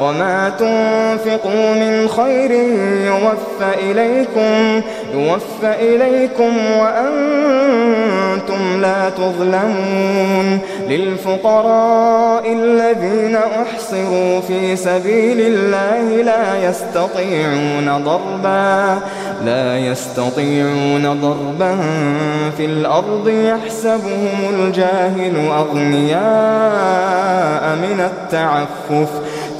وما تنفقوا من خير يوفى إليكم, يوفى إليكم وأنتم لا تظلمون. للفقراء الذين أحصروا في سبيل الله لا يستطيعون ضربا لا يستطيعون ضربا في الأرض يحسبهم الجاهل أغنياء من التعفف.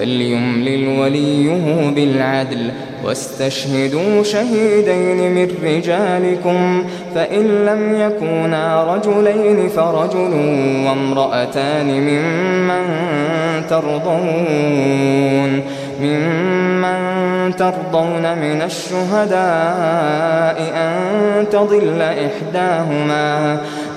فليملل وليه بالعدل واستشهدوا شهيدين من رجالكم فإن لم يكونا رجلين فرجل وامرأتان ممن ترضون ممن ترضون من الشهداء أن تضل إحداهما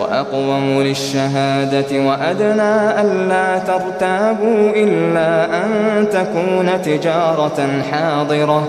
وأقوم للشهادة وأدنى ألا ترتابوا إلا أن تكون تجارة حاضرة.